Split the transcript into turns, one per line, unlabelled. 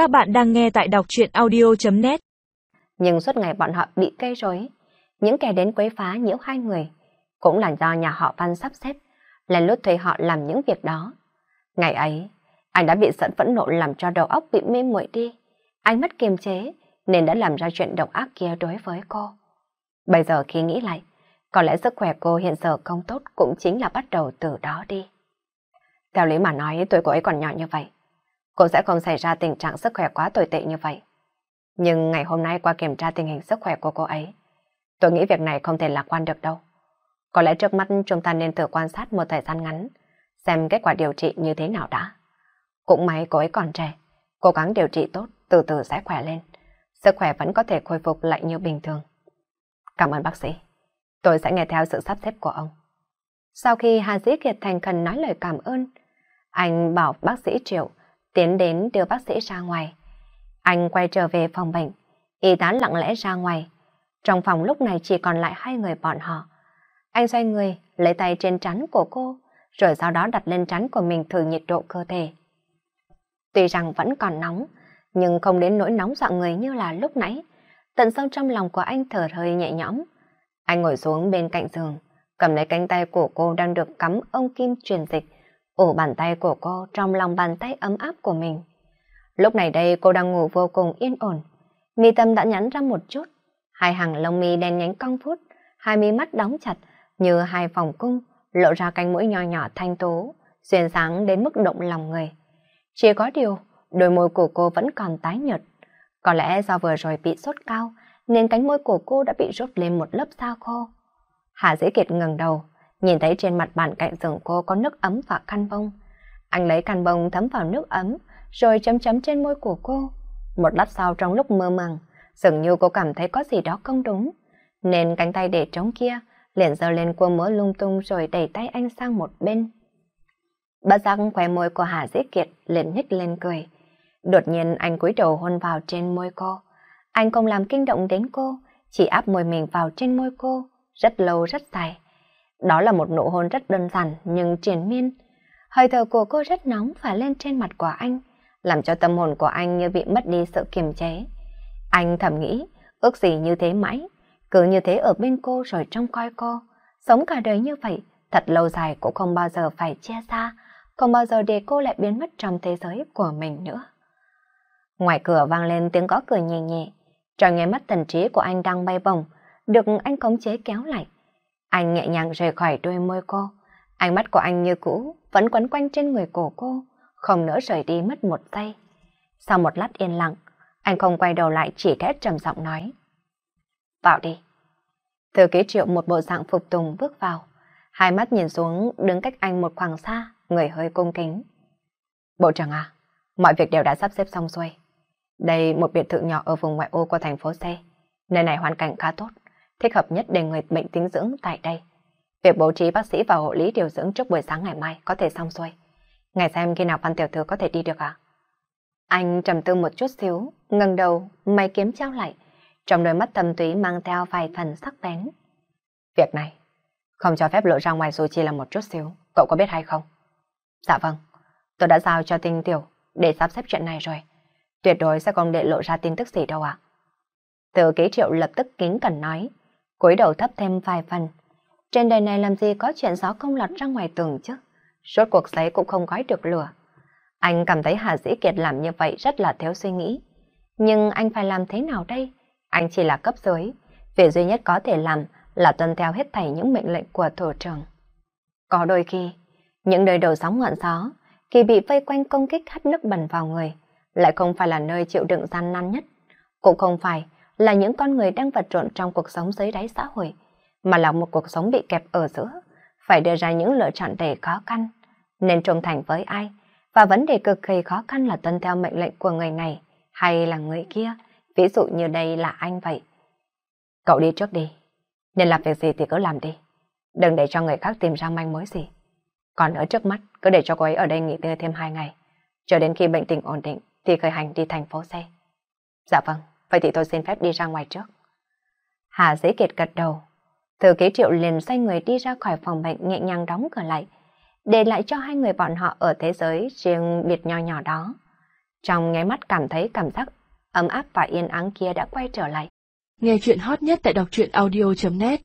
Các bạn đang nghe tại đọc truyện audio.net
Nhưng suốt ngày bọn họ bị gây rối. Những kẻ đến quấy phá nhiễu hai người cũng là do nhà họ Văn sắp xếp, lên lút thuê họ làm những việc đó. Ngày ấy, anh đã bị sẵn phẫn nộ làm cho đầu óc bị mê muội đi. Anh mất kiềm chế nên đã làm ra chuyện độc ác kia đối với cô. Bây giờ khi nghĩ lại, có lẽ sức khỏe cô hiện giờ không tốt cũng chính là bắt đầu từ đó đi. Theo lý mà nói tuổi cô ấy còn nhỏ như vậy, cô sẽ không xảy ra tình trạng sức khỏe quá tồi tệ như vậy. Nhưng ngày hôm nay qua kiểm tra tình hình sức khỏe của cô ấy, tôi nghĩ việc này không thể lạc quan được đâu. Có lẽ trước mắt chúng ta nên thử quan sát một thời gian ngắn, xem kết quả điều trị như thế nào đã. Cũng may cô ấy còn trẻ, cố gắng điều trị tốt, từ từ sẽ khỏe lên. Sức khỏe vẫn có thể khôi phục lại như bình thường. Cảm ơn bác sĩ. Tôi sẽ nghe theo sự sắp xếp của ông. Sau khi Hà Dĩ Kiệt thành khẩn nói lời cảm ơn, anh bảo bác sĩ Triệu tiến đến đưa bác sĩ ra ngoài. Anh quay trở về phòng bệnh, y tá lặng lẽ ra ngoài. Trong phòng lúc này chỉ còn lại hai người bọn họ. Anh xoay người, lấy tay trên trán của cô, rồi sau đó đặt lên trán của mình thử nhiệt độ cơ thể. Tuy rằng vẫn còn nóng, nhưng không đến nỗi nóng dọa người như là lúc nãy. Tận sâu trong lòng của anh thở hơi nhẹ nhõm. Anh ngồi xuống bên cạnh giường, cầm lấy cánh tay của cô đang được cắm ông kim truyền dịch, ổ bàn tay của cô trong lòng bàn tay ấm áp của mình. Lúc này đây cô đang ngủ vô cùng yên ổn. Mi tâm đã nhắn ra một chút, hai hàng lông mi đen nhánh cong phút, hai mi mắt đóng chặt như hai vòng cung, lộ ra cánh mũi nhỏ nhỏ thanh tố, xuyên sáng đến mức động lòng người. Chỉ có điều, đôi môi của cô vẫn còn tái nhợt. Có lẽ do vừa rồi bị sốt cao, nên cánh môi của cô đã bị rút lên một lớp da khô. Hà Dĩ Kiệt ngẩng đầu, nhìn thấy trên mặt bàn cạnh giường cô có nước ấm và khăn bông. Anh lấy khăn bông thấm vào nước ấm, rồi chấm chấm trên môi của cô. Một lát sau trong lúc mơ màng, dường như cô cảm thấy có gì đó không đúng, nên cánh tay để trống kia liền giơ lên cua mỡ lung tung rồi đẩy tay anh sang một bên. Bất giác khóe môi của Hà Dĩ Kiệt liền nhích lên cười. Đột nhiên anh cúi đầu hôn vào trên môi cô. Anh không làm kinh động đến cô, chỉ áp môi mình vào trên môi cô, rất lâu rất dài. Đó là một nụ hôn rất đơn giản nhưng triền miên. Hơi thở của cô rất nóng và lên trên mặt của anh, làm cho tâm hồn của anh như bị mất đi sự kiềm chế. Anh thầm nghĩ, ước gì như thế mãi, cứ như thế ở bên cô rồi trông coi cô. Sống cả đời như vậy, thật lâu dài cũng không bao giờ phải chia xa, không bao giờ để cô lại biến mất trong thế giới của mình nữa. Ngoài cửa vang lên tiếng gõ cửa nhẹ nhẹ, trong nghe mắt thần trí của anh đang bay bổng, được anh khống chế kéo lại. Anh nhẹ nhàng rời khỏi đôi môi cô, ánh mắt của anh như cũ, vẫn quấn quanh trên người cổ cô, không nỡ rời đi mất một giây. Sau một lát yên lặng, anh không quay đầu lại chỉ khẽ trầm giọng nói. Vào đi. Thư ký triệu một bộ dạng phục tùng bước vào, hai mắt nhìn xuống đứng cách anh một khoảng xa, người hơi cung kính. Bộ trưởng à, mọi việc đều đã sắp xếp xong xuôi. Đây một biệt thự nhỏ ở vùng ngoại ô của thành phố C. Nơi này hoàn cảnh khá tốt, thích hợp nhất để người bệnh tính dưỡng tại đây. Việc bố trí bác sĩ và hộ lý điều dưỡng trước buổi sáng ngày mai có thể xong xuôi. Ngày xem khi nào Phan Tiểu Thư có thể đi được à? Anh trầm tư một chút xíu, ngẩng đầu, mày kiếm trao lại. Trong đôi mắt thầm túy mang theo vài phần sắc bén. Việc này, không cho phép lộ ra ngoài dù chỉ là một chút xíu, cậu có biết hay không? Dạ vâng, tôi đã giao cho tinh tiểu để sắp xếp chuyện này rồi. Tuyệt đối sẽ không để lộ ra tin tức gì đâu ạ. Từ ký triệu lập tức kính cẩn nói, cúi đầu thấp thêm vài phần. Trên đời này làm gì có chuyện gió không lọt ra ngoài tường chứ? Rốt cuộc giấy cũng không gói được lửa. Anh cảm thấy Hà Dĩ Kiệt làm như vậy rất là thiếu suy nghĩ. Nhưng anh phải làm thế nào đây? Anh chỉ là cấp dưới. Việc duy nhất có thể làm là tuân theo hết thảy những mệnh lệnh của thủ trưởng. Có đôi khi, những nơi đầu sóng ngọn gió, khi bị vây quanh công kích hắt nước bẩn vào người, lại không phải là nơi chịu đựng gian nan nhất. Cũng không phải là những con người đang vật lộn trong cuộc sống dưới đáy xã hội, mà là một cuộc sống bị kẹp ở giữa, phải đưa ra những lựa chọn đầy khó khăn, nên trung thành với ai. Và vấn đề cực kỳ khó khăn là tuân theo mệnh lệnh của người này hay là người kia, ví dụ như đây là anh vậy. Cậu đi trước đi, nên làm việc gì thì cứ làm đi, đừng để cho người khác tìm ra manh mối gì. Còn ở trước mắt, cứ để cho cô ấy ở đây nghỉ ngơi thêm hai ngày, chờ đến khi bệnh tình ổn định thì khởi hành đi thành phố C. Dạ vâng, vậy thì tôi xin phép đi ra ngoài trước. Hà Dĩ Kiệt gật đầu. Thư ký triệu liền xoay người đi ra khỏi phòng bệnh nhẹ nhàng đóng cửa lại, để lại cho hai người bọn họ ở thế giới riêng biệt nho nhỏ đó. Trong nháy mắt cảm thấy cảm giác ấm áp và yên ắng kia đã quay trở lại.
Nghe chuyện hot nhất tại đọc truyện audio.net